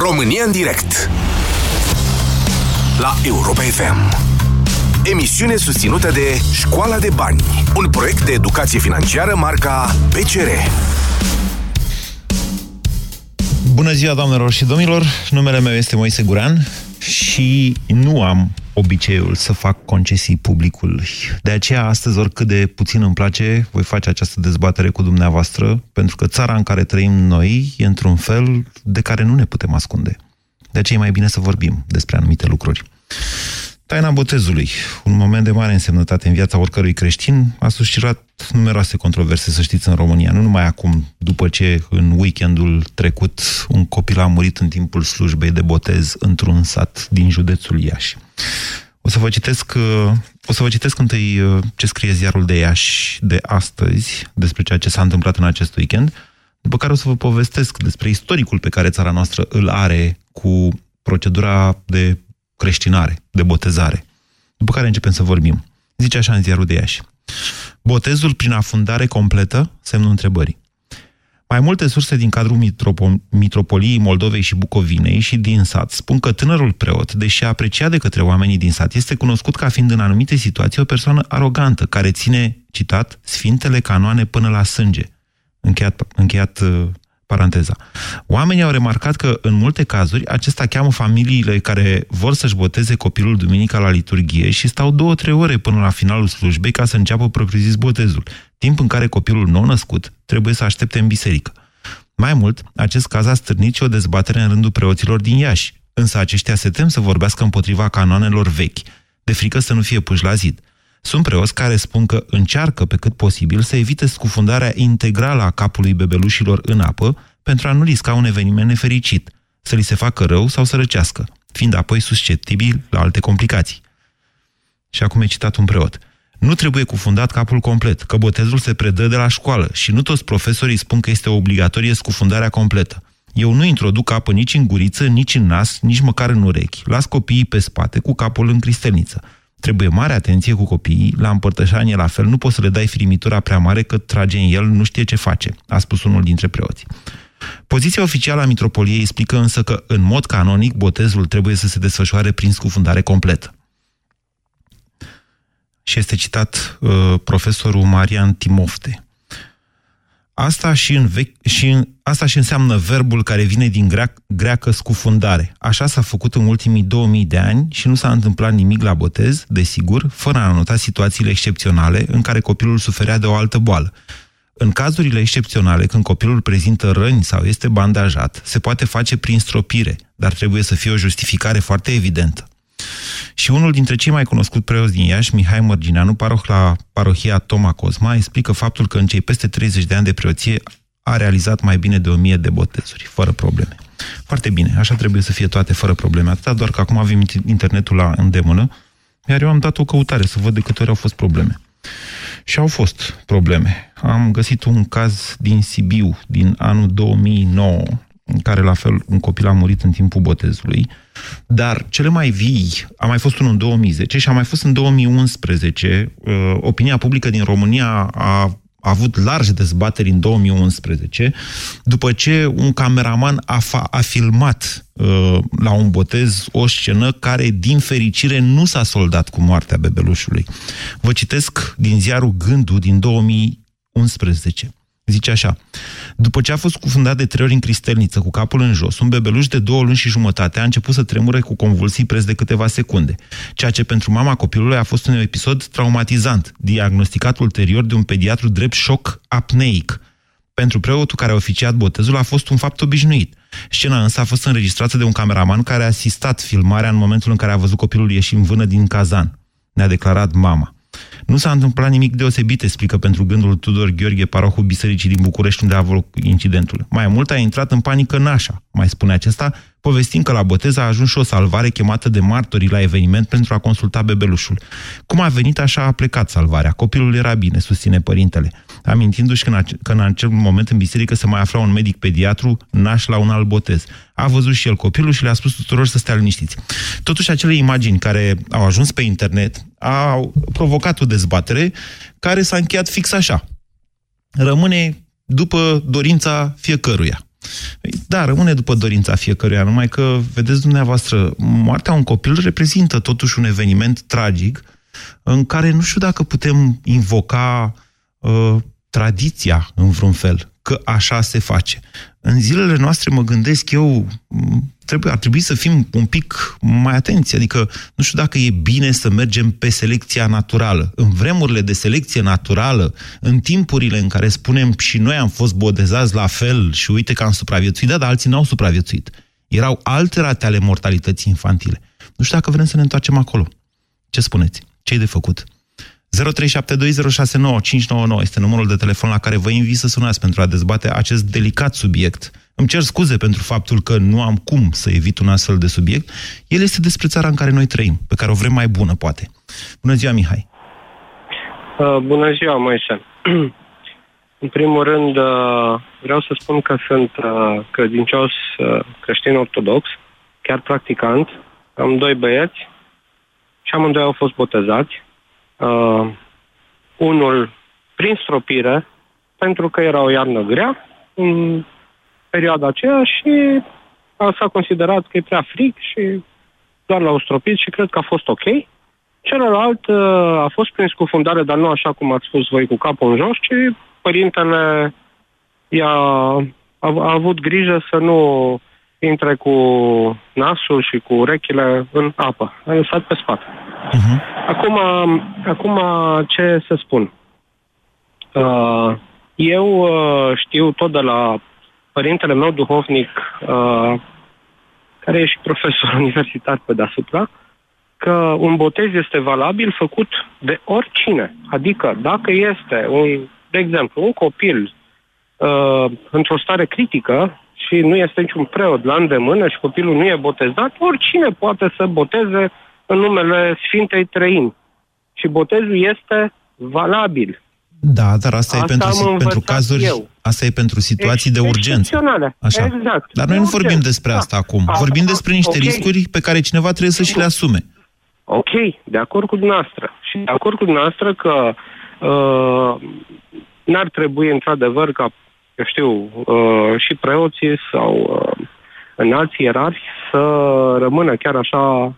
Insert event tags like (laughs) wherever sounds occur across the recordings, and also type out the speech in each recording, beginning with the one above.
România în direct. La Europa FM Emisiune susținută de Școala de Bani Un proiect de educație financiară marca PCR Bună ziua, doamnelor și domnilor! Numele meu este Moise Guran și nu am obiceiul să fac concesii publicului. De aceea, astăzi, oricât de puțin îmi place, voi face această dezbatere cu dumneavoastră, pentru că țara în care trăim noi e într-un fel de care nu ne putem ascunde. De aceea e mai bine să vorbim despre anumite lucruri. Taina botezului, un moment de mare însemnătate în viața oricărui creștin, a suscitat numeroase controverse, să știți, în România. Nu numai acum, după ce în weekendul trecut un copil a murit în timpul slujbei de botez într-un sat din județul Iași. O să vă citesc, o să vă citesc întâi uh, ce scrie ziarul de Iași de astăzi despre ceea ce s-a întâmplat în acest weekend, după care o să vă povestesc despre istoricul pe care țara noastră îl are cu procedura de creștinare, de botezare. După care începem să vorbim. Zice așa în ziarul de Iași. Botezul prin afundare completă? Semnul întrebării. Mai multe surse din cadrul mitropo- Mitropoliei Moldovei și Bucovinei și din sat spun că tânărul preot, deși apreciat de către oamenii din sat, este cunoscut ca fiind în anumite situații o persoană arogantă, care ține, citat, sfintele canoane până la sânge. Încheiat, încheiat uh, paranteza. Oamenii au remarcat că, în multe cazuri, acesta cheamă familiile care vor să-și boteze copilul duminica la liturghie și stau două-trei ore până la finalul slujbei ca să înceapă propriu-zis botezul, timp în care copilul nou-născut trebuie să aștepte în biserică. Mai mult, acest caz a stârnit și o dezbatere în rândul preoților din Iași, însă aceștia se tem să vorbească împotriva canoanelor vechi, de frică să nu fie puși la zid. Sunt preoți care spun că încearcă pe cât posibil să evite scufundarea integrală a capului bebelușilor în apă pentru a nu risca un eveniment nefericit, să li se facă rău sau să răcească, fiind apoi susceptibil la alte complicații. Și acum e citat un preot. Nu trebuie cufundat capul complet, că botezul se predă de la școală și nu toți profesorii spun că este obligatorie scufundarea completă. Eu nu introduc apă nici în guriță, nici în nas, nici măcar în urechi. Las copiii pe spate cu capul în cristelniță. Trebuie mare atenție cu copiii, la împărtășanie la fel, nu poți să le dai firimitura prea mare că trage în el, nu știe ce face, a spus unul dintre preoți. Poziția oficială a Mitropoliei explică însă că, în mod canonic, botezul trebuie să se desfășoare prin scufundare completă. Și este citat uh, profesorul Marian Timofte. Asta și, în vechi, și în, asta și înseamnă verbul care vine din greac, greacă scufundare. Așa s-a făcut în ultimii 2000 de ani și nu s-a întâmplat nimic la botez, desigur, fără a nota situațiile excepționale în care copilul suferea de o altă boală. În cazurile excepționale, când copilul prezintă răni sau este bandajat, se poate face prin stropire, dar trebuie să fie o justificare foarte evidentă. Și unul dintre cei mai cunoscut preoți din Iași, Mihai Mărgineanu, paroh la parohia Toma Cosma, explică faptul că în cei peste 30 de ani de preoție a realizat mai bine de 1000 de botezuri, fără probleme. Foarte bine, așa trebuie să fie toate fără probleme. Atâta doar că acum avem internetul la îndemână, iar eu am dat o căutare să văd de câte ori au fost probleme. Și au fost probleme. Am găsit un caz din Sibiu, din anul 2009, în care la fel un copil a murit în timpul botezului, dar cele mai vii, a mai fost unul în 2010 și a mai fost în 2011, uh, opinia publică din România a a avut largi dezbateri în 2011, după ce un cameraman a, fa- a filmat uh, la un botez o scenă care, din fericire, nu s-a soldat cu moartea bebelușului. Vă citesc din ziarul Gândul din 2011. Zice așa, după ce a fost cufundat de trei ori în cristelniță cu capul în jos, un bebeluș de două luni și jumătate a început să tremure cu convulsii preț de câteva secunde, ceea ce pentru mama copilului a fost un episod traumatizant, diagnosticat ulterior de un pediatru drept șoc apneic. Pentru preotul care a oficiat botezul a fost un fapt obișnuit. Scena însă a fost înregistrată de un cameraman care a asistat filmarea în momentul în care a văzut copilul ieși în vână din cazan. Ne-a declarat mama. Nu s-a întâmplat nimic deosebit, explică pentru gândul Tudor Gheorghe, parohul Bisericii din București, unde a avut incidentul. Mai mult a intrat în panică nașa, mai spune acesta, povestind că la botez a ajuns și o salvare chemată de martorii la eveniment pentru a consulta bebelușul. Cum a venit, așa a plecat salvarea. Copilul era bine, susține părintele amintindu-și că în, că în acel moment în biserică se mai afla un medic pediatru naș la un alt botez. A văzut și el copilul și le-a spus tuturor să stea liniștiți. Totuși, acele imagini care au ajuns pe internet au provocat o dezbatere care s-a încheiat fix așa. Rămâne după dorința fiecăruia. Păi, da, rămâne după dorința fiecăruia, numai că, vedeți dumneavoastră, moartea un copil reprezintă totuși un eveniment tragic în care nu știu dacă putem invoca uh, tradiția în vreun fel, că așa se face. În zilele noastre mă gândesc eu, trebuie, ar trebui să fim un pic mai atenți, adică nu știu dacă e bine să mergem pe selecția naturală. În vremurile de selecție naturală, în timpurile în care spunem și noi am fost bodezați la fel și uite că am supraviețuit, da, dar alții n-au supraviețuit. Erau alte rate ale mortalității infantile. Nu știu dacă vrem să ne întoarcem acolo. Ce spuneți? Ce-i de făcut? 0372069599 este numărul de telefon la care vă invit să sunați pentru a dezbate acest delicat subiect. Îmi cer scuze pentru faptul că nu am cum să evit un astfel de subiect. El este despre țara în care noi trăim, pe care o vrem mai bună, poate. Bună ziua, Mihai! Uh, bună ziua, Moise! (clears throat) în primul rând, uh, vreau să spun că sunt uh, credincios uh, creștin ortodox, chiar practicant. Am doi băieți și amândoi au fost botezați uh, unul prin stropire, pentru că era o iarnă grea în perioada aceea și s-a considerat că e prea frig și doar l-au stropit și cred că a fost ok. Celălalt uh, a fost prin scufundare, dar nu așa cum ați spus voi cu capul în jos, ci părintele i-a, a, a avut grijă să nu intre cu nasul și cu urechile în apă. A lăsat pe spate. Uh-huh. Acum, acum, ce să spun? Uh, eu uh, știu tot de la părintele meu duhovnic, uh, care e și profesor (laughs) universitar pe deasupra, că un botez este valabil făcut de oricine. Adică, dacă este, un, de exemplu, un copil uh, într-o stare critică și nu este niciun preot la îndemână și copilul nu e botezat, oricine poate să boteze în numele Sfintei Trăini. Și botezul este valabil. Da, dar asta, asta e pentru, pentru cazuri, eu. asta e pentru situații Ex- de urgență. Așa. Exact. Dar noi nu vorbim despre asta da. acum. A, vorbim despre niște okay. riscuri pe care cineva trebuie să și le asume. Ok, de acord cu dumneavoastră. Și de acord cu dumneavoastră că uh, n-ar trebui într-adevăr ca, eu știu, uh, și preoții sau uh, înalți ierarhi să rămână chiar așa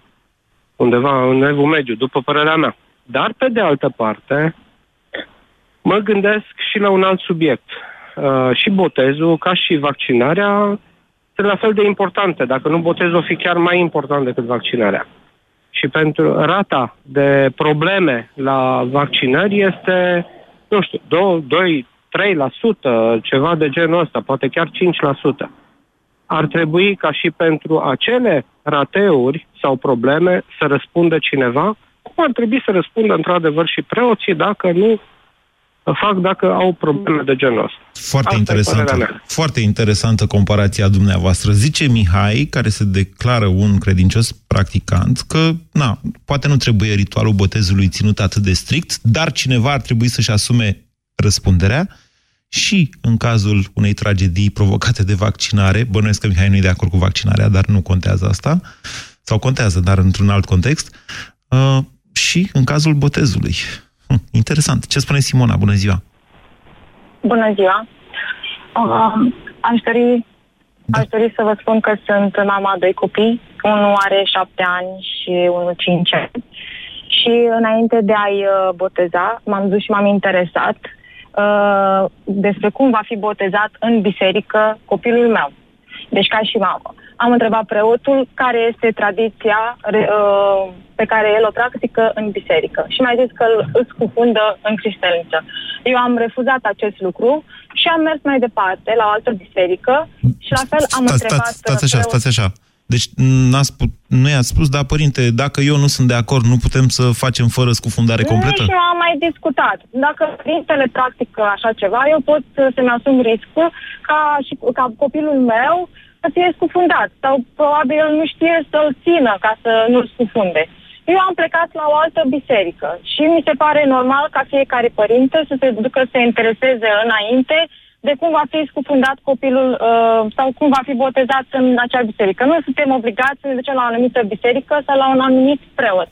undeva în evul mediu, după părerea mea. Dar, pe de altă parte, mă gândesc și la un alt subiect. Uh, și botezul, ca și vaccinarea, sunt la fel de importante. Dacă nu, botezul o fi chiar mai important decât vaccinarea. Și pentru rata de probleme la vaccinări este, nu știu, 2, 2 3%, ceva de genul ăsta, poate chiar 5% ar trebui ca și pentru acele rateuri sau probleme să răspundă cineva, cum ar trebui să răspundă într-adevăr și preoții dacă nu fac dacă au probleme de genul ăsta. Foarte interesantă, foarte interesantă comparația dumneavoastră. Zice Mihai, care se declară un credincios practicant, că na, poate nu trebuie ritualul botezului ținut atât de strict, dar cineva ar trebui să-și asume răspunderea și în cazul unei tragedii provocate de vaccinare, bănuiesc că Mihai nu e de acord cu vaccinarea, dar nu contează asta, sau contează, dar într-un alt context, uh, și în cazul botezului. Hm, interesant. Ce spune Simona? Bună ziua! Bună ziua! Uh, aș dori da. Aș dori să vă spun că sunt mama doi copii. Unul are șapte ani și unul cinci ani. Și înainte de a-i uh, boteza, m-am dus și m-am interesat uh, despre cum va fi botezat în biserică copilul meu. Deci ca și mamă. Am întrebat preotul care este tradiția uh, pe care el o practică în biserică și mi-a zis că îl scufundă în cristelniță. Eu am refuzat acest lucru și am mers mai departe la o altă biserică și la fel am stați, întrebat... Stați, stați așa, stați așa. Deci nu i-ați spus, da, părinte, dacă eu nu sunt de acord, nu putem să facem fără scufundare completă? Nu am mai discutat. Dacă părintele practică așa ceva, eu pot să-mi asum riscul ca, și, ca copilul meu să fie scufundat. Sau probabil el nu știe să-l țină ca să nu-l scufunde. Eu am plecat la o altă biserică și mi se pare normal ca fiecare părinte să se ducă să se intereseze înainte de cum va fi scufundat copilul uh, sau cum va fi botezat în acea biserică. Nu suntem obligați să ne ducem la o anumită biserică sau la un anumit preot.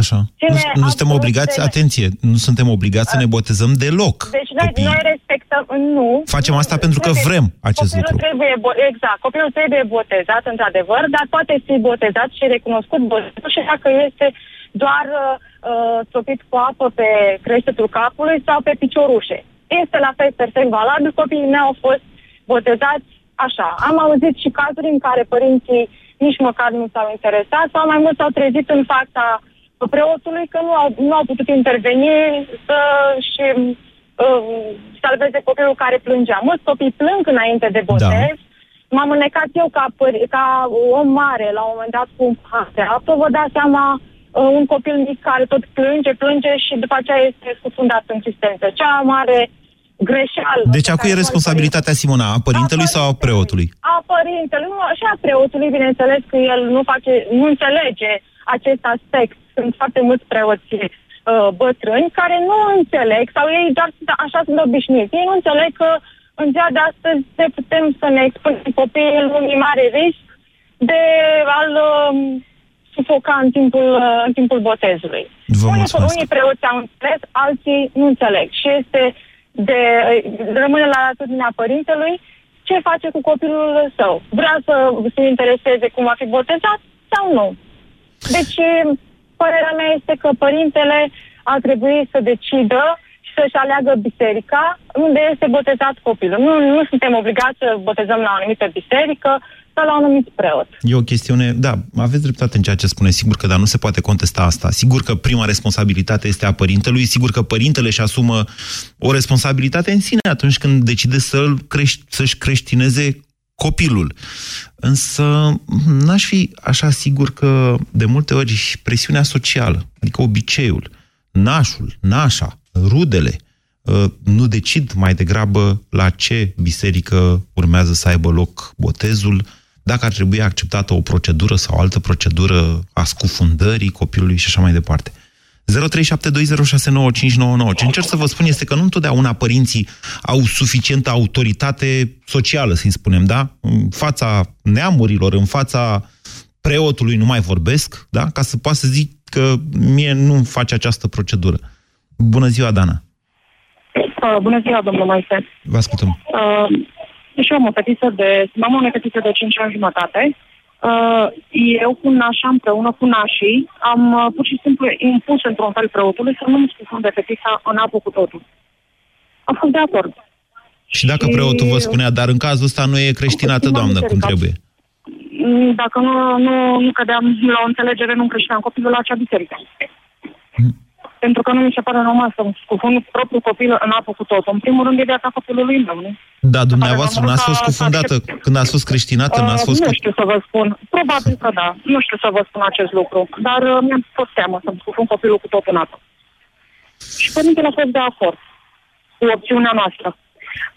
Așa. Nu, nu suntem obligați, de... atenție, nu suntem obligați să ne botezăm deloc. Deci noi, noi respectăm, nu. Facem asta nu, pentru că trebuie, vrem acest copilul lucru. Trebuie, exact, copilul trebuie botezat, într-adevăr, dar poate fi botezat și recunoscut botezul și dacă este doar uh, topit cu apă pe creștetul capului sau pe piciorușe. Este la fel perfect valabil, copiii mei au fost botezați așa. Am auzit și cazuri în care părinții nici măcar nu s-au interesat sau mai mult s-au trezit în fața preotului că nu au, nu au putut interveni să și uh, salveze copilul care plângea. Mulți copii plâng înainte de botez. Da. M-am înnecat eu ca, păr- ca om mare la un moment dat cu un pahar de apă. Vă dați seama uh, un copil mic care tot plânge, plânge și după aceea este scufundat în cistență. Cea mare greșeală. Deci acum e responsabilitatea, Simona, a părintelui a sau a preotului? A părintelui, nu, și a preotului, bineînțeles că el nu face, nu înțelege acest aspect. Sunt foarte mulți preoți uh, bătrâni care nu înțeleg, sau ei doar așa sunt obișnuiți. Ei nu înțeleg că în ziua de astăzi ne putem să ne expunem copiii în unui mare risc de a-l uh, sufoca în timpul, uh, în timpul botezului. unii, unii preoți au înțeles, alții nu înțeleg. Și este de, rămâne la latitudinea părintelui ce face cu copilul său. Vrea să se intereseze cum va fi botezat sau nu. Deci, părerea mea este că părintele ar trebui să decidă și să-și aleagă biserica unde este botezat copilul. Nu, nu suntem obligați să botezăm la o anumită biserică, sau la un anumit preot. E o chestiune, da, aveți dreptate în ceea ce spune, sigur că, dar nu se poate contesta asta. Sigur că prima responsabilitate este a părintelui, sigur că părintele își asumă o responsabilitate în sine atunci când decide să crești, să-și creștineze copilul. Însă n-aș fi așa sigur că de multe ori presiunea socială, adică obiceiul, nașul, nașa, rudele, ă, nu decid mai degrabă la ce biserică urmează să aibă loc botezul, dacă ar trebui acceptată o procedură sau o altă procedură a scufundării copilului și așa mai departe. 0372069599. Ce încerc să vă spun este că nu întotdeauna părinții au suficientă autoritate socială, să-i spunem, da? În fața neamurilor, în fața preotului nu mai vorbesc, da? Ca să poată să zic că mie nu face această procedură. Bună ziua, Dana! Uh, bună ziua, domnul Maise! Vă ascultăm! Uh, și eu am o fetiță de, am o fetiță de 5 ani jumătate. Uh, eu cu nașa împreună cu nașii am uh, pur și simplu impus într-un fel preotului să nu-mi de fetița în apă cu totul. Am fost de acord. Și dacă și... preotul vă spunea, dar în cazul ăsta nu e creștinată, doamnă, cum trebuie? Mm, dacă nu, nu, nu cădeam la o înțelegere, nu creșteam copilul la acea biserică. Hmm pentru că nu mi se pare normal să scufund propriul copil în apă cu tot. În primul rând e viața copilului meu, nu? Da, dumneavoastră n-ați fost scufundată când ați fost creștinată, n-ați fost... Uh, nu știu să vă spun. Probabil că da. Nu știu să vă spun acest lucru. Dar uh, mi-am fost teamă să-mi scufund copilul cu tot în apă. Și părintele a fost de acord cu opțiunea noastră.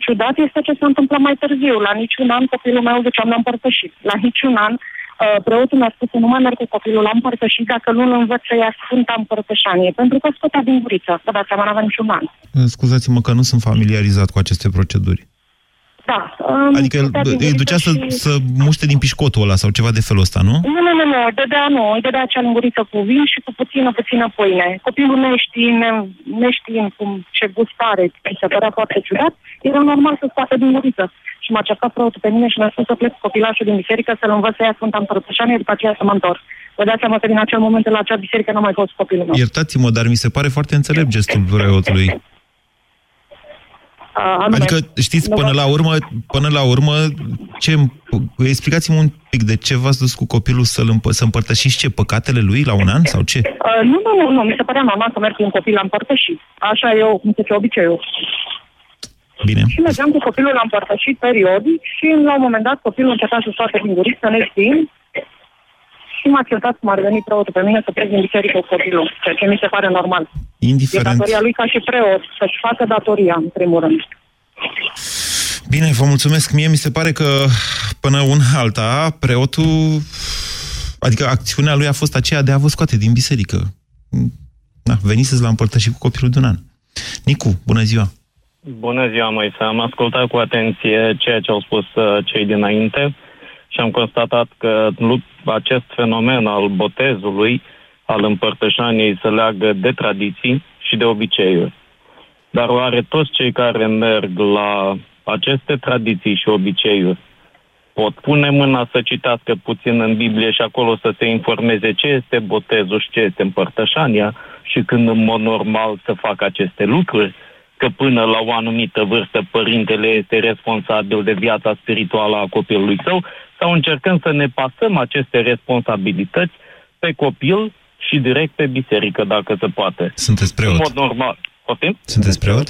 Ciudat este ce s-a întâmplat mai târziu. La niciun an copilul meu ziceam l-am împărtășit. La niciun an Uh, preotul mi-a spus să nu mai merg cu copilul la împărtășit dacă nu îl învăț să ia Sfânta Împărtășanie, pentru că scotea din guriță, să dați seama, n-avea niciun an. Scuzați-mă că nu sunt familiarizat cu aceste proceduri. Da. Um, adică îi ducea și... să, să muște din pișcotul ăla sau ceva de felul ăsta, nu? Nu, nu, nu, nu. Dădea, nu. Îi dădea acea linguriță cu vin și cu puțină, puțină pâine. Copilul neștiind, neștiind cum ce gust are, mi se părea foarte ciudat, era normal să scoată din guriță. Și m-a cercat preotul pe mine și mi-a spus să plec copilașul din biserică, să-l învăț să ia Sfânta Împărătășanie, după aceea să mă întorc. Vă dați seama că din acel moment la acea biserică nu mai fost copilul meu. Iertați-mă, dar mi se pare foarte înțelept gestul preotului. Anume, adică, știți, până la urmă, până la urmă, ce, explicați-mi un pic de ce v-ați dus cu copilul să-l împă, să împărtășiți ce, păcatele lui la un an sau ce? Uh, nu, nu, nu, nu, mi se părea normal să merg cu un copil la împărtășit. Așa eu, cum se ce obiceiul. Bine. Și mergeam cu copilul la împărtășit periodic și la un moment dat copilul începea să scoate din guriță, neștiind, și m-a certat cum ar veni preotul pe mine să plec din biserică cu copilul, ceea ce mi se pare normal. Indiferent. E datoria lui ca și preot, să-și facă datoria, în primul rând. Bine, vă mulțumesc. Mie mi se pare că până un alta, preotul, adică acțiunea lui a fost aceea de a vă scoate din biserică. Da, veniți la împărtăși cu copilul de un an. Nicu, bună ziua! Bună ziua, Moise. Am ascultat cu atenție ceea ce au spus uh, cei dinainte și am constatat că acest fenomen al botezului al împărtășaniei se leagă de tradiții și de obiceiuri. Dar oare toți cei care merg la aceste tradiții și obiceiuri pot pune mâna să citească puțin în Biblie și acolo să se informeze ce este botezul și ce este împărtășania și când în mod normal să facă aceste lucruri, că până la o anumită vârstă părintele este responsabil de viața spirituală a copilului său, sau încercăm să ne pasăm aceste responsabilități pe copil și direct pe biserică, dacă se poate. Sunteți preot? În mod normal. Poftim? Sunteți preot?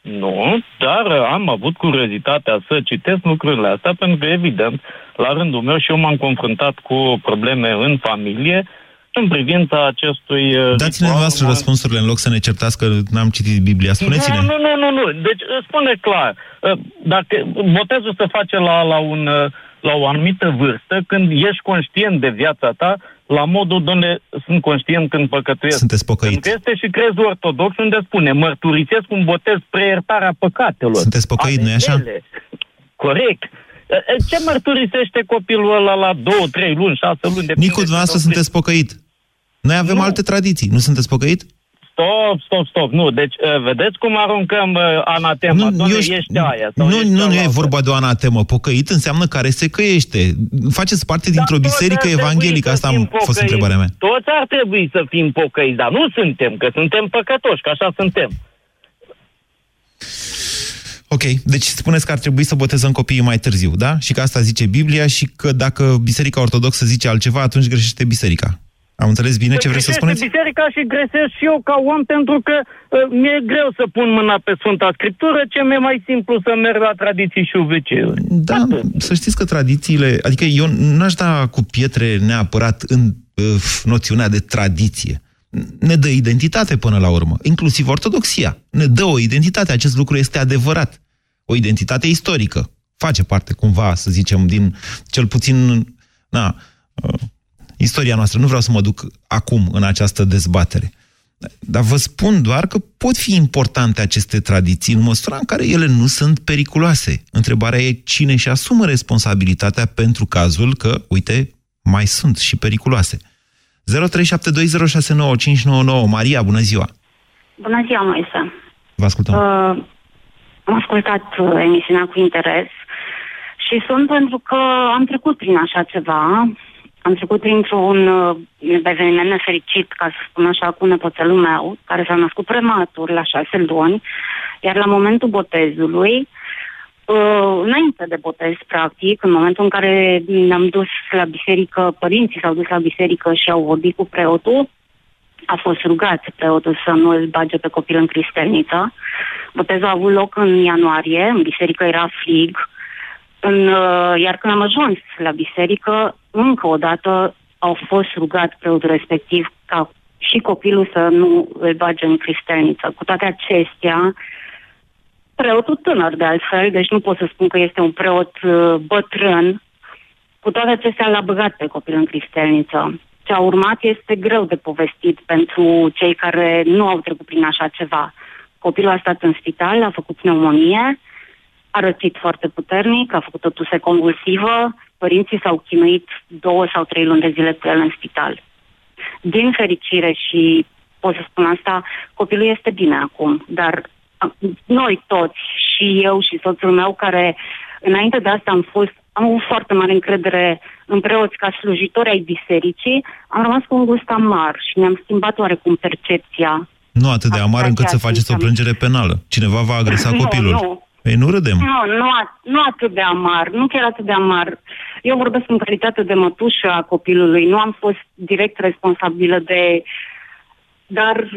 Nu, dar am avut curiozitatea să citesc lucrurile astea, pentru că, evident, la rândul meu și eu m-am confruntat cu probleme în familie în privința acestui... Uh, Dați-ne voastră răspunsurile în loc să ne certați că n-am citit Biblia. Spuneți-ne. Nu, nu, nu, nu. Deci spune clar. Uh, dacă botezul se face la, la, un, uh, la o anumită vârstă, când ești conștient de viața ta, la modul unde sunt conștient când păcătuiesc. Sunteți pocăit. Când este și crezul ortodox unde spune mărturisesc un botez preiertarea păcatelor. Sunteți pocăit, nu-i așa? Corect. Ce mărturisește copilul ăla la două, trei luni, șase luni? Nicu, dumneavoastră sunteți pocăit. Noi avem nu. alte tradiții. Nu sunteți pocăit? Stop, stop, stop. Nu, deci uh, vedeți cum aruncăm uh, anatema. Nu, Doamne, eu, ești aia. Sau nu, ești nu, nu e vorba de o anatemă. Pocăit înseamnă care se căiește. Faceți parte dintr-o biserică evanghelică. Asta a fost întrebarea mea. Toți ar trebui să fim pocăiți, dar nu suntem, că suntem păcătoși, că așa suntem. Ok, deci spuneți că ar trebui să botezăm copiii mai târziu, da? Și că asta zice Biblia și că dacă Biserica Ortodoxă zice altceva, atunci greșește Biserica. Am înțeles bine ce vreți să spuneți? biserica și gresesc și eu ca om pentru că uh, mi-e greu să pun mâna pe Sfânta Scriptură, ce mi-e mai simplu să merg la tradiții și obiceiuri. Da, Atât. să știți că tradițiile, adică eu n-aș da cu pietre neapărat în uh, noțiunea de tradiție. Ne dă identitate până la urmă, inclusiv ortodoxia. Ne dă o identitate, acest lucru este adevărat. O identitate istorică. Face parte cumva, să zicem, din cel puțin na, uh, istoria noastră. Nu vreau să mă duc acum în această dezbatere. Dar vă spun doar că pot fi importante aceste tradiții în măsura în care ele nu sunt periculoase. Întrebarea e cine își asumă responsabilitatea pentru cazul că, uite, mai sunt și periculoase. 0372069599 Maria, bună ziua! Bună ziua, Moise! Vă ascultăm! Uh, am ascultat uh, emisiunea cu interes și sunt pentru că am trecut prin așa ceva am trecut printr-un uh, eveniment nefericit, ca să spun așa, cu nepoțelul meu, care s-a născut prematur la șase luni, iar la momentul botezului, uh, înainte de botez, practic, în momentul în care ne-am dus la biserică, părinții s-au dus la biserică și au vorbit cu preotul, a fost rugat preotul să nu îl bage pe copil în cristelniță. Botezul a avut loc în ianuarie, în biserică era frig, în, uh, iar când am ajuns la biserică, încă o dată au fost rugat preotul respectiv ca și copilul să nu îl bage în cristelniță. Cu toate acestea, preotul tânăr de altfel, deci nu pot să spun că este un preot uh, bătrân, cu toate acestea l-a băgat pe copil în cristelniță. Ce a urmat este greu de povestit pentru cei care nu au trecut prin așa ceva. Copilul a stat în spital, a făcut pneumonie, a rățit foarte puternic, a făcut o tuse convulsivă, părinții s-au chinuit două sau trei luni de zile cu el în spital. Din fericire și pot să spun asta, copilul este bine acum, dar noi toți, și eu și soțul meu, care înainte de asta am fost, am avut foarte mare încredere în preoți ca slujitori ai bisericii, am rămas cu un gust amar și ne-am schimbat oarecum percepția. Nu atât de amar încât să faceți o plângere penală. Cineva va agresa nu, copilul. Nu, Păi nu râdem. Nu, nu, nu atât de amar, nu chiar atât de amar. Eu vorbesc în calitate de mătușă a copilului, nu am fost direct responsabilă de... Dar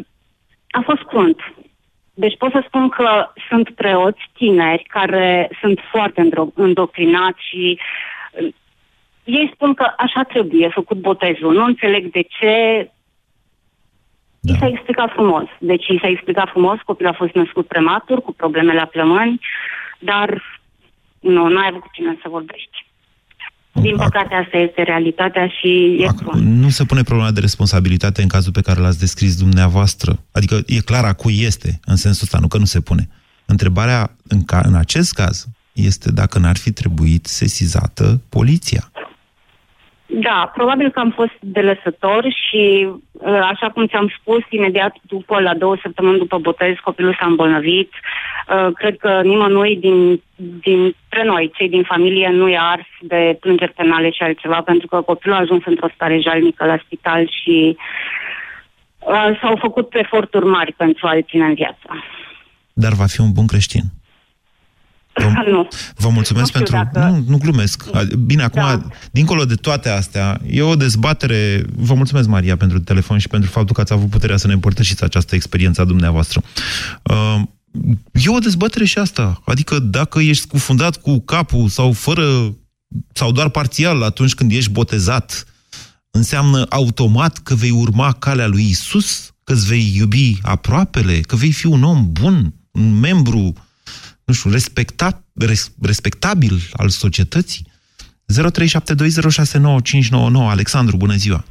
a fost crunt. Deci pot să spun că sunt preoți tineri care sunt foarte îndoctrinați și uh, ei spun că așa trebuie făcut botezul. Nu înțeleg de ce da. I s-a explicat frumos. Deci i s-a explicat frumos, copilul a fost născut prematur, cu probleme la plămâni, dar nu, nu ai avut cu cine să vorbești. Din păcate, asta este realitatea și e Ac- Nu se pune problema de responsabilitate în cazul pe care l-ați descris dumneavoastră. Adică e clar a cui este, în sensul ăsta, nu că nu se pune. Întrebarea în, ca, în acest caz este dacă n-ar fi trebuit sesizată poliția. Da, probabil că am fost de lăsător și, uh, așa cum ți-am spus, imediat după, la două săptămâni după botez, copilul s-a îmbolnăvit. Uh, cred că nimănui din, dintre noi, cei din familie, nu i-a ars de plângeri penale și altceva, pentru că copilul a ajuns într-o stare jalnică la spital și uh, s-au făcut eforturi mari pentru a-l ține în viață. Dar va fi un bun creștin. Vă, (laughs) nu. Vă mulțumesc nu pentru... Dacă... Nu, nu glumesc. Bine, acum, da. dincolo de toate astea, e o dezbatere... Vă mulțumesc, Maria, pentru telefon și pentru faptul că ați avut puterea să ne împărtășiți această experiență a dumneavoastră. Uh, e o dezbatere și asta. Adică dacă ești scufundat cu capul sau fără sau doar parțial atunci când ești botezat, înseamnă automat că vei urma calea lui Isus, că îți vei iubi aproapele, că vei fi un om bun, un membru nu știu, respecta, res, respectabil al societății? 0372069599 Alexandru, bună ziua!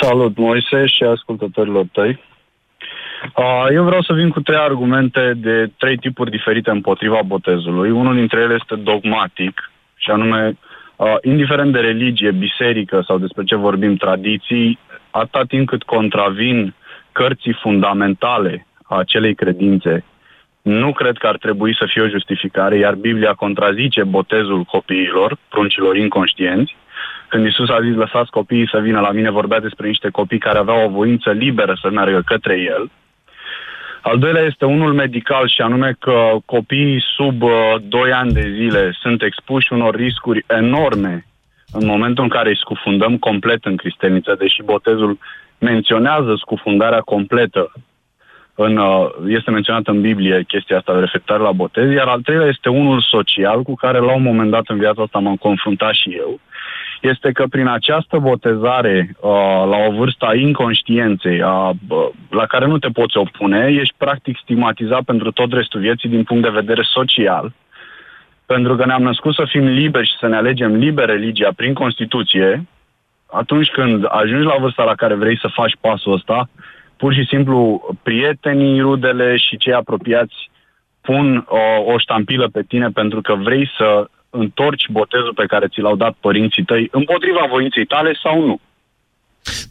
Salut, Moise și ascultătorilor tăi. Eu vreau să vin cu trei argumente de trei tipuri diferite împotriva botezului. Unul dintre ele este dogmatic, și anume, indiferent de religie, biserică sau despre ce vorbim, tradiții, atâta timp cât contravin cărții fundamentale a acelei credințe nu cred că ar trebui să fie o justificare, iar Biblia contrazice botezul copiilor, pruncilor inconștienți. Când Isus a zis, lăsați copiii să vină la mine, vorbea despre niște copii care aveau o voință liberă să meargă către el. Al doilea este unul medical și anume că copiii sub uh, 2 ani de zile sunt expuși unor riscuri enorme în momentul în care îi scufundăm complet în cristeniță, deși botezul menționează scufundarea completă în, uh, este menționată în Biblie chestia asta de reflectare la botez, iar al treilea este unul social cu care la un moment dat în viața asta m-am confruntat și eu, este că prin această botezare uh, la o vârstă a inconștienței, a, uh, la care nu te poți opune, ești practic stigmatizat pentru tot restul vieții din punct de vedere social, pentru că ne-am născut să fim liberi și să ne alegem liber religia prin Constituție, atunci când ajungi la vârsta la care vrei să faci pasul ăsta, pur și simplu prietenii, rudele și cei apropiați pun o, o ștampilă pe tine pentru că vrei să întorci botezul pe care ți l-au dat părinții tăi împotriva voinței tale sau nu.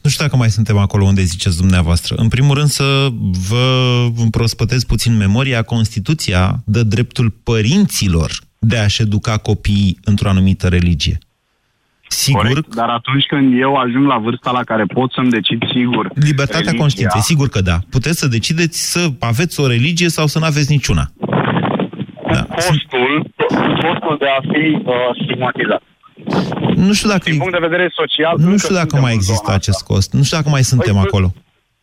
Nu știu dacă mai suntem acolo unde ziceți dumneavoastră. În primul rând să vă prospătez puțin memoria. Constituția dă dreptul părinților de a-și educa copiii într-o anumită religie. Sigur. Corect, dar atunci când eu ajung la vârsta la care pot să-mi decid sigur... Libertatea religia, conștiinței, sigur că da. Puteți să decideți să aveți o religie sau să nu aveți niciuna. Da. Costul, costul de a fi uh, stigmatizat. Nu știu dacă... Din punct de vedere social... Nu știu dacă mai există acest cost. Nu știu dacă mai suntem păi, acolo.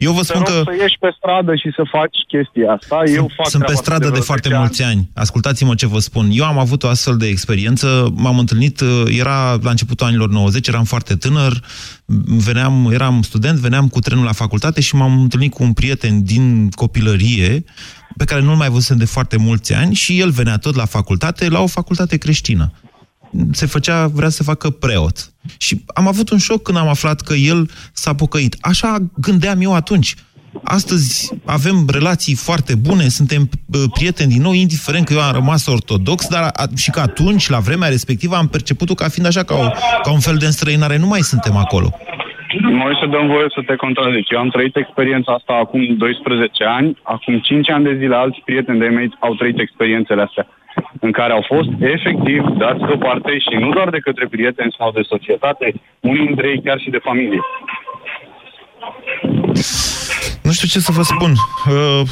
Eu vă spun că... să ieși pe stradă și să faci chestia asta. Sunt, eu fac sunt pe stradă de, de foarte ani. mulți ani. Ascultați-mă ce vă spun. Eu am avut o astfel de experiență. M-am întâlnit, uh, era la începutul anilor 90, eram foarte tânăr, veneam, eram student, veneam cu trenul la facultate și m-am întâlnit cu un prieten din copilărie pe care nu-l mai văzusem de foarte mulți ani și el venea tot la facultate, la o facultate creștină se făcea, vrea să facă preot. Și am avut un șoc când am aflat că el s-a pocăit. Așa gândeam eu atunci. Astăzi avem relații foarte bune, suntem prieteni din nou, indiferent că eu am rămas ortodox, dar și că atunci, la vremea respectivă, am perceput-o ca fiind așa, ca, o, ca un fel de înstrăinare. Nu mai suntem acolo. Noi să dăm voie să te contrazic. Eu am trăit experiența asta acum 12 ani, acum 5 ani de zile alți prieteni de mei au trăit experiențele astea în care au fost efectiv dați deoparte și nu doar de către prieteni sau de societate, unii dintre ei chiar și de familie. Nu știu ce să vă spun. Uh,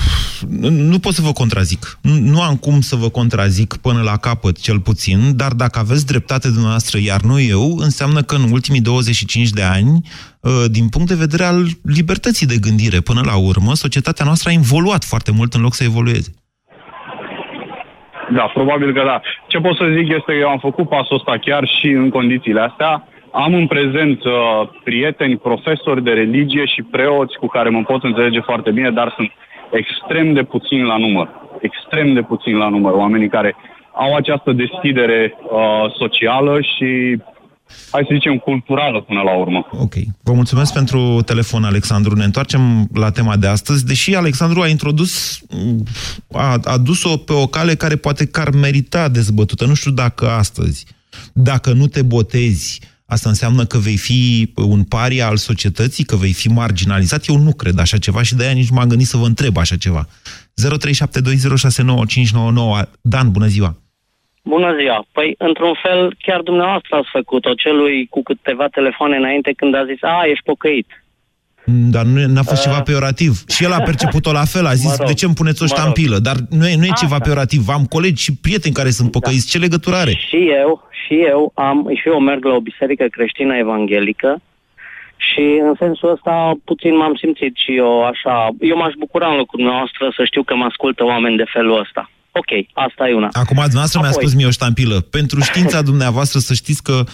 nu pot să vă contrazic. Nu, nu am cum să vă contrazic până la capăt, cel puțin, dar dacă aveți dreptate dumneavoastră, iar nu eu, înseamnă că în ultimii 25 de ani, uh, din punct de vedere al libertății de gândire, până la urmă, societatea noastră a evoluat foarte mult în loc să evolueze. Da, probabil că da. Ce pot să zic este că eu am făcut pasul ăsta chiar și în condițiile astea. Am în prezent uh, prieteni, profesori de religie și preoți cu care mă pot înțelege foarte bine, dar sunt extrem de puțin la număr. Extrem de puțin la număr. Oamenii care au această deschidere uh, socială și hai să zicem, culturală până la urmă. Ok. Vă mulțumesc pentru telefon, Alexandru. Ne întoarcem la tema de astăzi, deși Alexandru a introdus, a adus-o pe o cale care poate că ar merita dezbătută. Nu știu dacă astăzi, dacă nu te botezi, Asta înseamnă că vei fi un paria al societății, că vei fi marginalizat? Eu nu cred așa ceva și de-aia nici m-am gândit să vă întreb așa ceva. 0372069599. Dan, bună ziua! Bună ziua! Păi, într-un fel, chiar dumneavoastră ați făcut-o, celui cu câteva telefoane înainte când a zis, a, ești pocăit. Mm, dar nu n-a fost uh, ceva peorativ. Și el a perceput-o la fel, a zis, mă rog, de ce îmi puneți o ștampilă? Dar nu e, nu e ceva peorativ. Am colegi și prieteni care sunt pocăiți. Da. Ce legătură are? Și eu, și eu am, și eu merg la o biserică creștină evanghelică și în sensul ăsta puțin m-am simțit și eu așa, eu m-aș bucura în locul noastră să știu că mă ascultă oameni de felul ăsta. Ok, asta e una. Acum, dumneavoastră mi-a spus mie o ștampilă. Pentru (laughs) știința dumneavoastră să știți că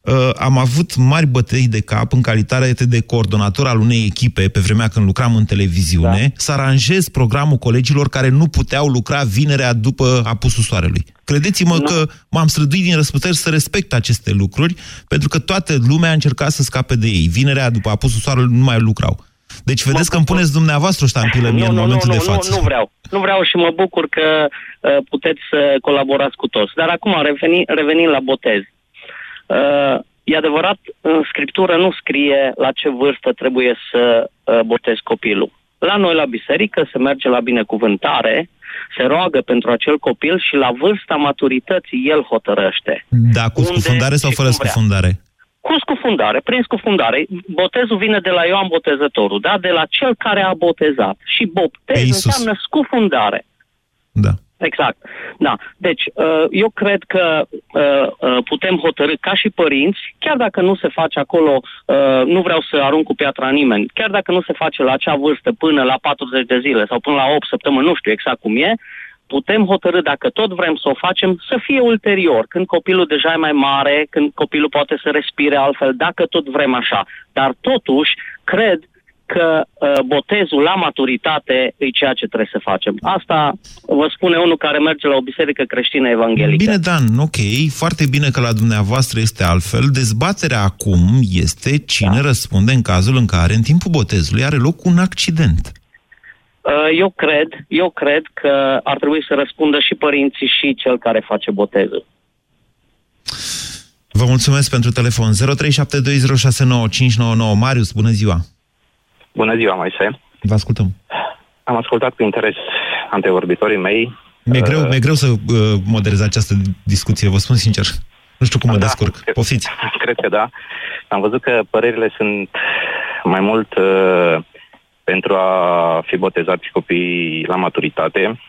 uh, am avut mari bătăi de cap în calitate de coordonator al unei echipe pe vremea când lucram în televiziune, da. să aranjez programul colegilor care nu puteau lucra vinerea după apusul soarelui. Credeți-mă că m-am străduit din răsputeri să respect aceste lucruri, pentru că toată lumea a încercat să scape de ei. Vinerea după apusul soarelui nu mai lucrau. Deci vedeți că îmi puneți dumneavoastră o ștampilă mie nu, în momentul nu, de față. Nu, nu vreau. Nu vreau și mă bucur că uh, puteți să colaborați cu toți. Dar acum, reveni, revenind la botez. Uh, e adevărat, în scriptură nu scrie la ce vârstă trebuie să uh, botezi copilul. La noi, la biserică, se merge la binecuvântare, se roagă pentru acel copil și la vârsta maturității el hotărăște. Da, cu scufundare sau fără scufundare? Cu scufundare, prin scufundare. Botezul vine de la Ioan Botezătorul, da? De la cel care a botezat. Și botez înseamnă scufundare. Da. Exact. Da. Deci, uh, eu cred că uh, uh, putem hotărâ ca și părinți, chiar dacă nu se face acolo, nu vreau să arunc cu piatra nimeni, chiar dacă nu se face la acea vârstă până la 40 de zile sau până la 8 săptămâni, nu știu exact cum e, putem hotărâ dacă tot vrem să o facem, să fie ulterior, când copilul deja e mai mare, când copilul poate să respire altfel, dacă tot vrem așa. Dar totuși, cred că uh, botezul la maturitate e ceea ce trebuie să facem. Asta vă spune unul care merge la o biserică creștină evanghelică. Bine, Dan, ok, foarte bine că la dumneavoastră este altfel. Dezbaterea acum este cine da. răspunde în cazul în care în timpul botezului are loc un accident. Uh, eu cred, eu cred că ar trebui să răspundă și părinții și cel care face botezul. Vă mulțumesc pentru telefon. 0372069599. Marius, bună ziua! Bună ziua, Moise! Vă ascultăm. Am ascultat cu interes antevorbitorii mei. Mi-e greu, uh, mi-e greu să uh, moderez această discuție, vă spun sincer. Nu știu cum mă da, descurc. Poftiți! (laughs) Cred că da. Am văzut că părerile sunt mai mult uh, pentru a fi botezați copiii la maturitate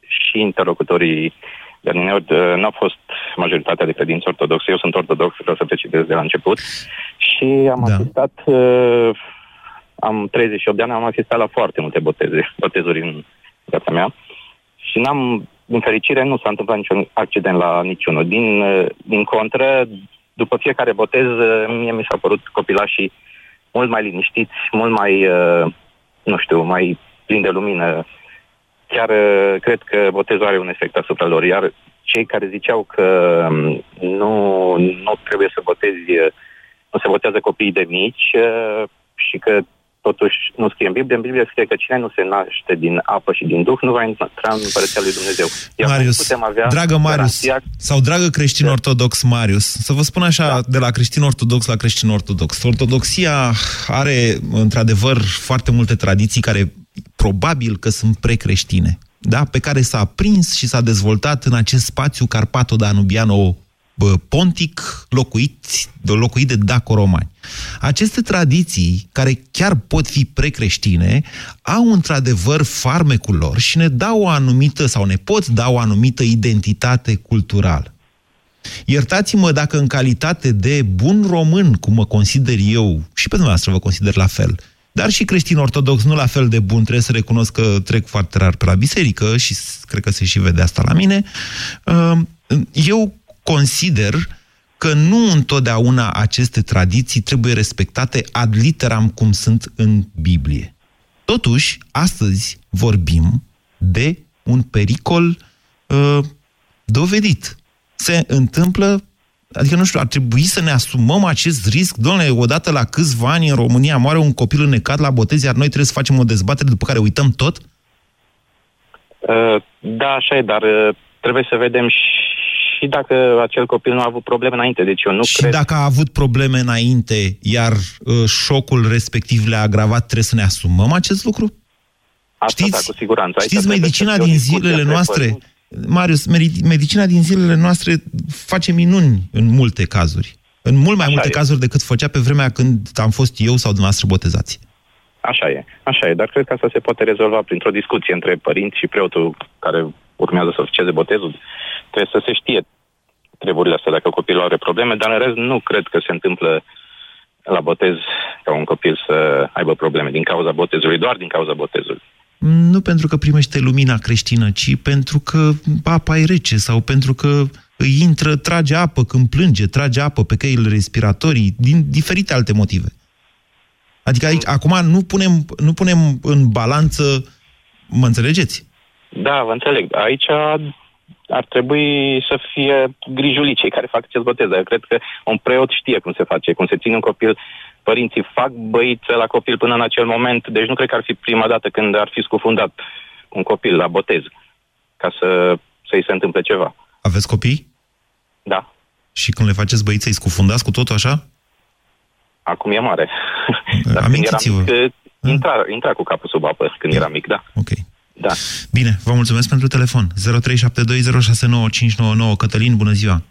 și interlocutorii de uneori nu au fost majoritatea de credinți ortodoxe. Eu sunt ortodox, vreau să precizez de la început. Și am da. asistat, uh, am 38 de ani, am asistat la foarte multe boteze, botezuri în viața mea. Și n-am, din fericire, nu s-a întâmplat niciun accident la niciunul. Din, uh, din contră, după fiecare botez, uh, mie mi s-au părut copilașii mult mai liniștiți, mult mai uh, nu știu, mai plin de lumină. Chiar uh, cred că botezul are un efect asupra lor, iar cei care ziceau că um, nu, nu trebuie să botezi, uh, nu se botează copiii de mici uh, și că totuși nu scrie în Biblie. În Biblie scrie că cine nu se naște din apă și din Duh nu va intra în Împărăția lui Dumnezeu. Iar Marius, putem avea dragă Marius, garantia... sau dragă creștin ortodox Marius, să vă spun așa, da. de la creștin ortodox la creștin ortodox. Ortodoxia are, într-adevăr, foarte multe tradiții care probabil că sunt precreștine, da? pe care s-a prins și s-a dezvoltat în acest spațiu carpato-danubiano pontic locuit, locuit de daco-romani. Aceste tradiții, care chiar pot fi precreștine, au într-adevăr farmecul lor și ne dau o anumită, sau ne pot da o anumită identitate culturală. Iertați-mă dacă în calitate de bun român, cum mă consider eu, și pe dumneavoastră vă consider la fel, dar și creștin ortodox nu la fel de bun, trebuie să recunosc că trec foarte rar pe la biserică și cred că se și vede asta la mine. Uh, eu consider că nu întotdeauna aceste tradiții trebuie respectate ad literam cum sunt în Biblie. Totuși, astăzi vorbim de un pericol uh, dovedit. Se întâmplă, adică nu știu, ar trebui să ne asumăm acest risc. Domnule, odată la câțiva ani în România moare un copil înnecat la botez, iar noi trebuie să facem o dezbatere după care uităm tot? Uh, da, așa e, dar uh, trebuie să vedem și și dacă acel copil nu a avut probleme înainte. Deci eu nu și cred... dacă a avut probleme înainte, iar uh, șocul respectiv le-a agravat, trebuie să ne asumăm acest lucru? Asta, știți, da, cu siguranță. Aici știți trebuie medicina să fie o din discuție zilele între noastre, părinți. Marius, medi- medicina din zilele noastre face minuni în multe cazuri. În mult mai Așa multe e. cazuri decât făcea pe vremea când am fost eu sau dumneavoastră botezați. Așa e, așa e, dar cred că asta se poate rezolva printr-o discuție între părinți și preotul care urmează să oficieze botezul. Trebuie să se știe treburile astea dacă copilul are probleme, dar în rest nu cred că se întâmplă la botez ca un copil să aibă probleme din cauza botezului, doar din cauza botezului. Nu pentru că primește lumina creștină, ci pentru că apa e rece sau pentru că îi intră, trage apă când plânge, trage apă pe căile respiratorii, din diferite alte motive. Adică aici, acum nu punem, nu punem în balanță, mă înțelegeți? Da, vă înțeleg. Aici ar trebui să fie grijulii cei care fac acest botez. Dar eu cred că un preot știe cum se face, cum se ține un copil. Părinții fac băiță la copil până în acel moment, deci nu cred că ar fi prima dată când ar fi scufundat un copil la botez ca să, să-i se întâmple ceva. Aveți copii? Da, Și când le faceți băiță, îi scufundați cu totul așa? acum e mare. (laughs) Dar când era Amintiți-vă. mic, intra, intra cu capul sub apă când era mic, da. Ok. Da. Bine, vă mulțumesc pentru telefon. 0372069599. Cătălin, bună ziua!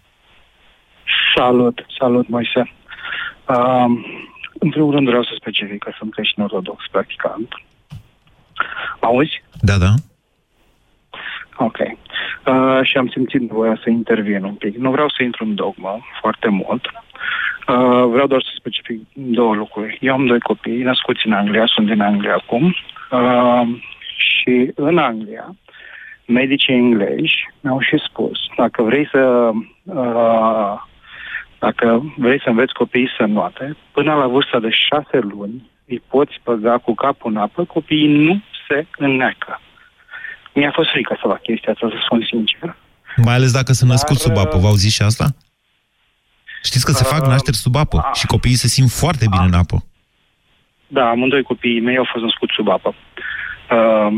Salut, salut, Moise. Um, în primul rând vreau să specific că sunt creștin ortodox practicant. Auzi? Da, da. Ok. Uh, și am simțit nevoia să intervin un pic. Nu vreau să intru în dogmă foarte mult. Uh, vreau doar să specific două lucruri. Eu am doi copii născuți în Anglia, sunt din Anglia acum. Uh, și în Anglia, medicii englezi mi-au și spus, dacă vrei să uh, dacă vrei să înveți copiii să noate, până la vârsta de șase luni îi poți băga cu capul în apă, copiii nu se înneacă. Mi-a fost frică să fac chestia asta, să spun sincer. Mai ales dacă sunt născut Dar, sub apă. V-au zis și asta? Știți că se fac Uh, nașteri sub apă ah. și copiii se simt foarte bine în apă. Da, amândoi copiii mei au fost născuți sub apă. Uh,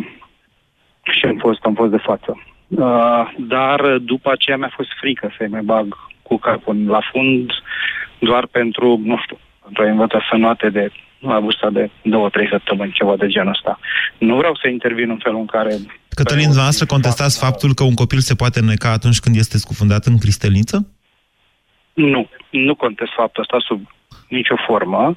și am fost, am fost de față. Uh, dar după aceea mi-a fost frică să-i mai bag cu capul la fund, doar pentru, nu știu, pentru a învăța să noate de la vârsta de două, trei săptămâni, ceva de genul ăsta. Nu vreau să intervin în felul în care... Cătălin, dumneavoastră contestați faptul că un copil se poate înneca atunci când este scufundat în cristelniță? Nu, nu contest faptul ăsta sub nicio formă.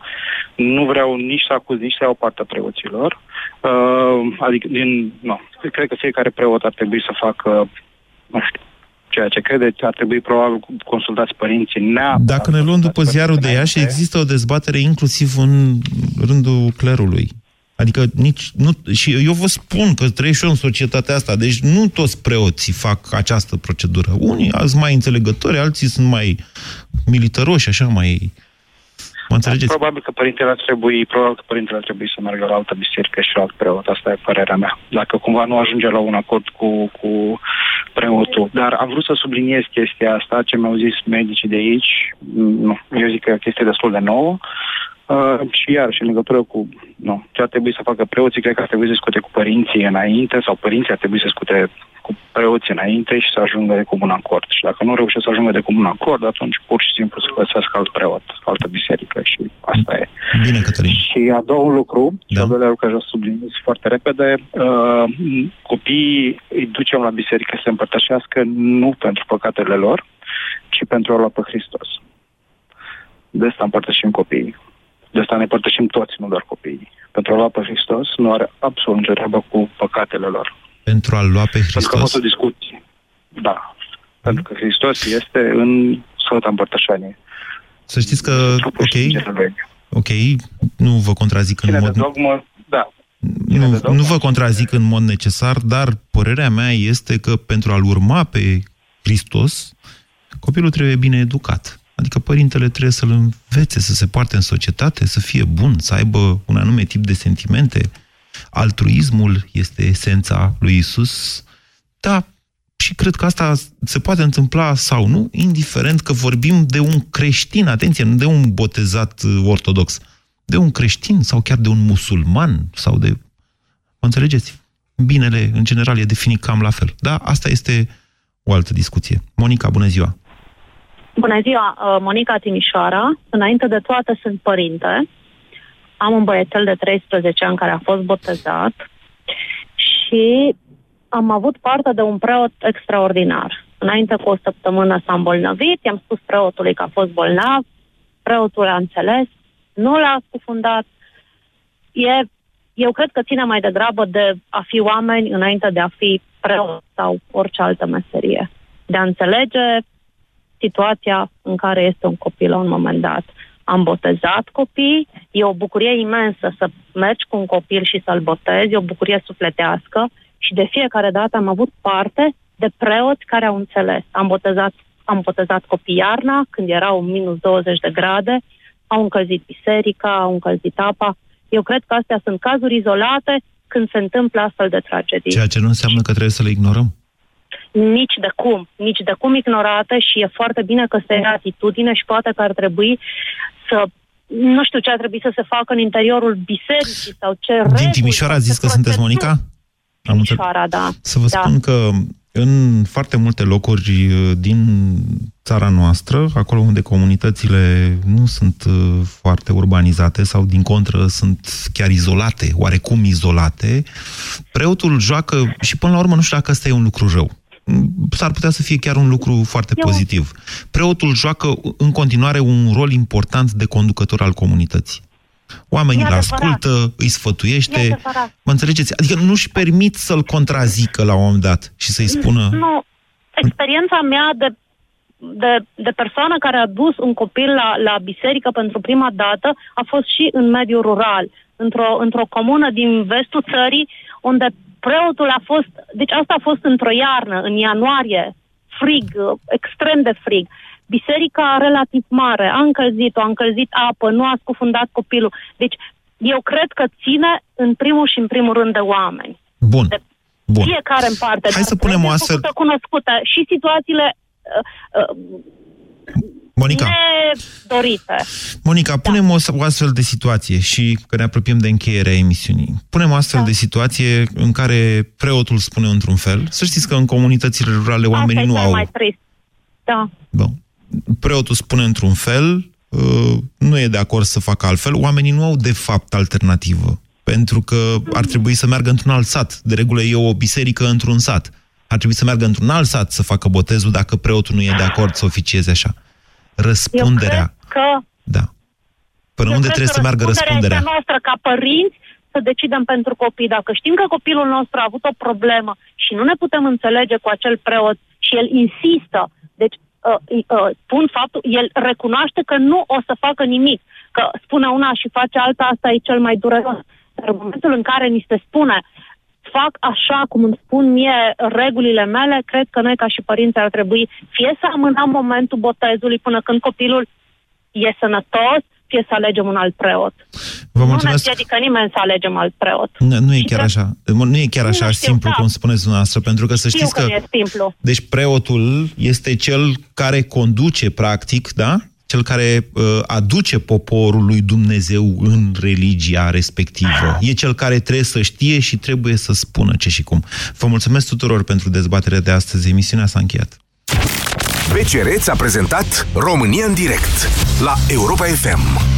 Nu vreau nici să acuz, nici să iau partea preoților. Uh, adică, din, nu, cred că fiecare preot ar trebui să facă, nu știu, ceea ce credeți, ar trebui probabil consultați părinții neapărat. Dacă ne luăm după consultați ziarul de părinții Iași, înainte. există o dezbatere inclusiv în rândul clerului. Adică nici, nu, și eu vă spun că trăiesc și eu în societatea asta, deci nu toți preoții fac această procedură. Unii sunt mai înțelegători, alții sunt mai milităroși, așa mai... Mă înțelegeți? Probabil că părintele ar trebui, probabil că părintele ar trebui să meargă la altă biserică și la alt preot. Asta e părerea mea. Dacă cumva nu ajunge la un acord cu, cu preotul. Dar am vrut să subliniez chestia asta, ce mi-au zis medicii de aici. Nu, eu zic că e o chestie destul de nouă. Uh, și iarăși, în legătură cu nu, ce ar trebui să facă preoții, cred că ar trebui să discute cu părinții înainte sau părinții ar trebui să discute cu preoții înainte și să ajungă de comun acord. Și dacă nu reușesc să ajungă de comun acord, atunci pur și simplu să găsească alt preot, altă biserică și asta e. Bine, Cătălin. Și a doua lucru, și Da. al doilea lucru care o subliniez foarte repede, uh, copiii îi ducem la biserică să se împărtășească nu pentru păcatele lor, ci pentru a lua pe Hristos. De asta împărtășim copiii. De asta ne împărtășim toți, nu doar copiii. Pentru a lua pe Hristos nu are absolut nicio treabă cu păcatele lor. Pentru a-L lua pe Pentru că a Hristos? fost o discuție. Da. Pentru că Hristos este în Sfânta Împărtășanie. Să știți că, Trupul și ok, sângele lui. ok, nu vă contrazic în Cine de mod... dogmă, da. Nu, de dogmă. nu vă contrazic în mod necesar, dar părerea mea este că pentru a-L urma pe Hristos, copilul trebuie bine educat. Adică părintele trebuie să-l învețe să se poarte în societate, să fie bun, să aibă un anume tip de sentimente. Altruismul este esența lui Isus. Da, și cred că asta se poate întâmpla sau nu, indiferent că vorbim de un creștin, atenție, nu de un botezat uh, ortodox, de un creștin sau chiar de un musulman sau de... Mă înțelegeți? Binele, în general, e definit cam la fel. Da, asta este o altă discuție. Monica, bună ziua! Bună ziua, uh, Monica Timișoara. Înainte de toate sunt părinte. Am un băiețel de 13 ani care a fost botezat și am avut parte de un preot extraordinar. Înainte cu o săptămână s-a îmbolnăvit, i-am spus preotului că a fost bolnav, preotul a înțeles, nu l-a scufundat. E, eu cred că ține mai degrabă de a fi oameni înainte de a fi preot sau orice altă meserie. De a înțelege situația în care este un copil la un moment dat. Am botezat copii, e o bucurie imensă să mergi cu un copil și să-l botezi, e o bucurie sufletească și de fiecare dată am avut parte de preoți care au înțeles. Am botezat, am botezat copii iarna, când erau minus 20 de grade, au încălzit biserica, au încălzit apa. Eu cred că astea sunt cazuri izolate când se întâmplă astfel de tragedii. Ceea ce nu înseamnă că trebuie să le ignorăm nici de cum, nici de cum ignorată și e foarte bine că se ia atitudine și poate că ar trebui să nu știu ce ar trebui să se facă în interiorul bisericii sau ce Din Timișoara a zis că sunteți Monica? Timișoara, da. Să vă da. spun că în foarte multe locuri uh, din țara noastră, acolo unde comunitățile nu sunt uh, foarte urbanizate sau din contră sunt chiar izolate, oarecum izolate, preotul joacă și până la urmă nu știu dacă ăsta e un lucru rău s-ar putea să fie chiar un lucru foarte Eu... pozitiv. Preotul joacă în continuare un rol important de conducător al comunității. Oamenii îl ascultă, îi sfătuiește. Mă înțelegeți? Adică nu-și permit să-l contrazică la un moment dat și să-i spună... Nu. Experiența mea de, de, de persoană care a dus un copil la, la biserică pentru prima dată a fost și în mediul rural, într-o, într-o comună din vestul țării, unde preotul a fost, deci asta a fost într-o iarnă, în ianuarie, frig, extrem de frig. Biserica relativ mare, a încălzit-o, a încălzit apă, nu a scufundat copilul. Deci eu cred că ține în primul și în primul rând de oameni. Bun. De Bun. Fiecare în parte. Hai să punem o astfel... cunoscută și situațiile uh, uh, Monica. nedorite. Monica, da. punem o, o astfel de situație și că ne apropiem de încheierea emisiunii. Punem o astfel da. de situație în care preotul spune într-un fel. Să știți că în comunitățile rurale oamenii Asta nu au... mai trist. Da. Bun. Preotul spune într-un fel, uh, nu e de acord să facă altfel. Oamenii nu au de fapt alternativă. Pentru că ar trebui să meargă într-un alt sat. De regulă e o biserică într-un sat. Ar trebui să meargă într-un alt sat să facă botezul dacă preotul nu e de acord să oficieze așa răspunderea. Eu cred că... Da. Până unde trebuie să meargă răspunderea? Este noastră ca părinți să decidem pentru copii. Dacă știm că copilul nostru a avut o problemă și nu ne putem înțelege cu acel preot și el insistă, deci uh, uh, spun faptul, el recunoaște că nu o să facă nimic, că spune una și face alta, asta e cel mai dureros. Dar în momentul în care ni se spune fac așa cum îmi spun mie regulile mele, cred că noi ca și părinți ar trebui fie să amânăm momentul botezului până când copilul e sănătos, fie să alegem un alt preot. Vă mulțumesc. Nu ne adică nimeni să alegem alt preot. Nu, nu e chiar așa. Nu e chiar așa știu, simplu da. cum spuneți dumneavoastră, pentru că să știți știu că... că e simplu. Deci preotul este cel care conduce, practic, da? Cel care uh, aduce poporul lui Dumnezeu în religia respectivă. E cel care trebuie să știe și trebuie să spună ce și cum. Vă mulțumesc tuturor pentru dezbaterea de astăzi. Emisiunea s-a încheiat. BCR a prezentat România în direct la Europa FM.